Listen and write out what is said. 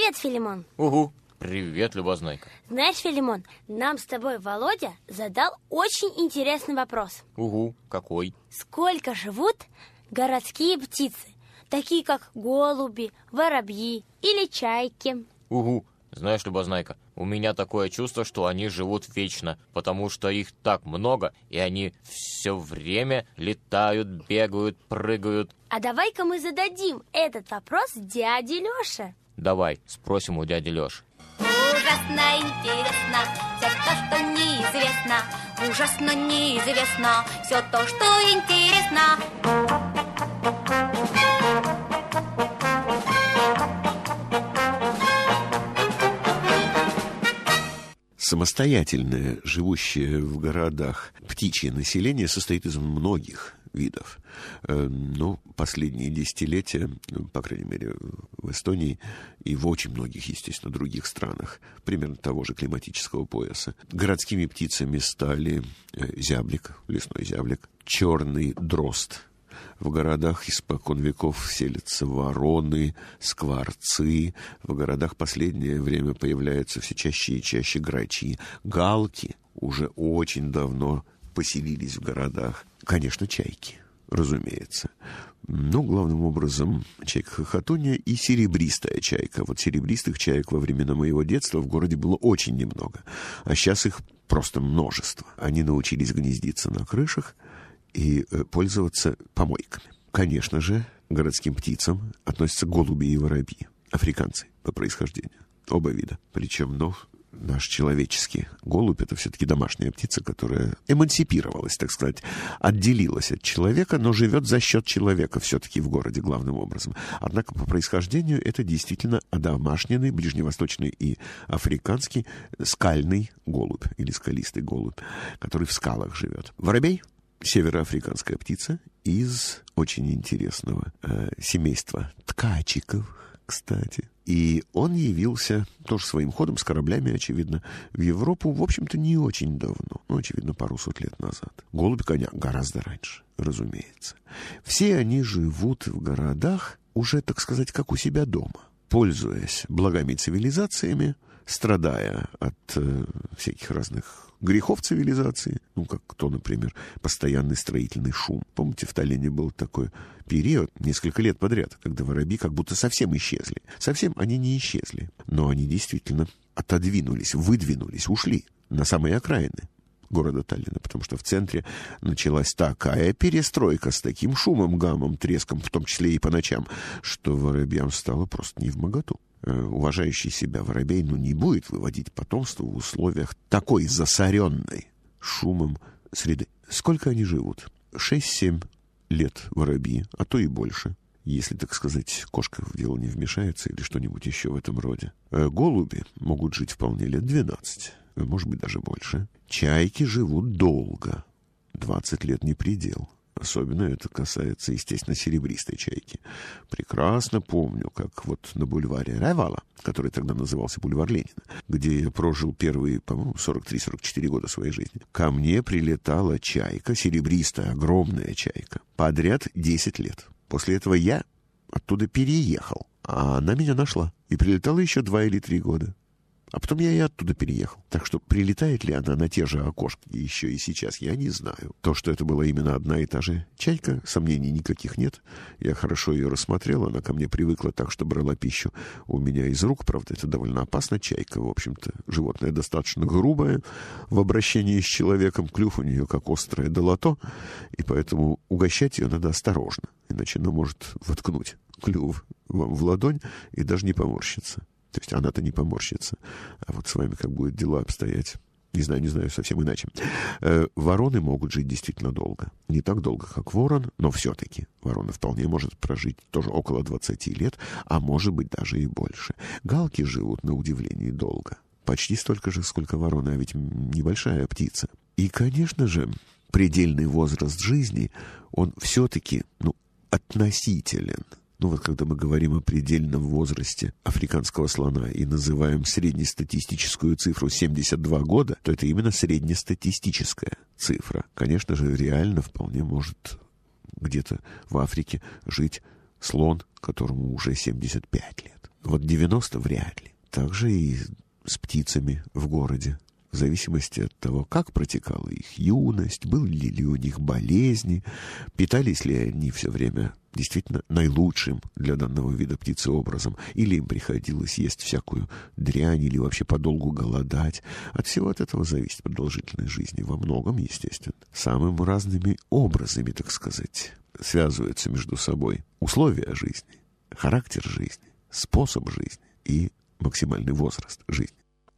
Привет, Филимон. Угу. Привет, Любознайка. Знаешь, Филимон, нам с тобой Володя задал очень интересный вопрос. Угу. Какой? Сколько живут городские птицы, такие как голуби, воробьи или чайки? Угу. Знаешь, Любознайка, у меня такое чувство, что они живут вечно, потому что их так много, и они все время летают, бегают, прыгают. А давай-ка мы зададим этот вопрос дяде Лёше. Давай, спросим у дяди Лёши. Ужасно интересно все то, что неизвестно. Ужасно неизвестно все то, что интересно. Самостоятельное, живущее в городах птичье население состоит из многих видов. Э, ну, последние десятилетия, по крайней мере, в Эстонии и в очень многих, естественно, других странах, примерно того же климатического пояса, городскими птицами стали э, зяблик, лесной зяблик, черный дрозд, в городах испокон веков селятся вороны, скворцы. В городах последнее время появляются все чаще и чаще грачи. Галки уже очень давно поселились в городах. Конечно, чайки, разумеется. Ну, главным образом, чайка-хохотунья и серебристая чайка. Вот серебристых чаек во времена моего детства в городе было очень немного. А сейчас их просто множество. Они научились гнездиться на крышах – и э, пользоваться помойками. Конечно же, городским птицам относятся голуби и воробьи, африканцы по происхождению, оба вида. Причем, ну, наш человеческий голубь — это все-таки домашняя птица, которая эмансипировалась, так сказать, отделилась от человека, но живет за счет человека все-таки в городе главным образом. Однако по происхождению это действительно одомашненный, ближневосточный и африканский скальный голубь или скалистый голубь, который в скалах живет. Воробей североафриканская птица из очень интересного э, семейства ткачиков, кстати. И он явился тоже своим ходом с кораблями, очевидно, в Европу, в общем-то, не очень давно, ну, очевидно, пару сот лет назад. Голубь коня гораздо раньше, разумеется. Все они живут в городах уже, так сказать, как у себя дома, пользуясь благами цивилизациями, страдая от э, всяких разных грехов цивилизации, ну, как то, например, постоянный строительный шум. Помните, в Таллине был такой период, несколько лет подряд, когда воробьи как будто совсем исчезли. Совсем они не исчезли, но они действительно отодвинулись, выдвинулись, ушли на самые окраины города Таллина, потому что в центре началась такая перестройка с таким шумом, гамом, треском, в том числе и по ночам, что воробьям стало просто не в моготу. Э, уважающий себя воробей ну, не будет выводить потомство в условиях такой засоренной шумом среды. Сколько они живут? Шесть-семь лет воробьи, а то и больше если, так сказать, кошка в дело не вмешается или что-нибудь еще в этом роде. Э, голуби могут жить вполне лет 12, э, может быть, даже больше. Чайки живут долго. 20 лет не предел. Особенно это касается, естественно, серебристой чайки. Прекрасно помню, как вот на бульваре Райвала, который тогда назывался бульвар Ленина, где я прожил первые, по-моему, 43-44 года своей жизни, ко мне прилетала чайка, серебристая, огромная чайка, подряд 10 лет. После этого я оттуда переехал, а она меня нашла и прилетала еще два или три года. А потом я и оттуда переехал. Так что прилетает ли она на те же окошки еще и сейчас, я не знаю. То, что это была именно одна и та же чайка, сомнений никаких нет. Я хорошо ее рассмотрел, она ко мне привыкла так, что брала пищу у меня из рук. Правда, это довольно опасно. Чайка, в общем-то, животное достаточно грубое в обращении с человеком. Клюв у нее как острое долото, и поэтому угощать ее надо осторожно, иначе она может воткнуть клюв вам в ладонь и даже не поморщиться. То есть она-то не поморщится. А вот с вами как будет дела обстоять. Не знаю, не знаю, совсем иначе. Э, вороны могут жить действительно долго. Не так долго, как ворон, но все-таки ворона вполне может прожить тоже около 20 лет, а может быть даже и больше. Галки живут, на удивление, долго. Почти столько же, сколько вороны, а ведь небольшая птица. И, конечно же, предельный возраст жизни, он все-таки, ну, относителен – ну вот когда мы говорим о предельном возрасте африканского слона и называем среднестатистическую цифру 72 года, то это именно среднестатистическая цифра. Конечно же, реально вполне может где-то в Африке жить слон, которому уже 75 лет. Вот 90 вряд ли. Также и с птицами в городе. В зависимости от того, как протекала их юность, были ли у них болезни, питались ли они все время действительно наилучшим для данного вида птицы образом, или им приходилось есть всякую дрянь, или вообще подолгу голодать. От всего от этого зависит продолжительность жизни во многом, естественно. Самыми разными образами, так сказать, связываются между собой условия жизни, характер жизни, способ жизни и максимальный возраст жизни.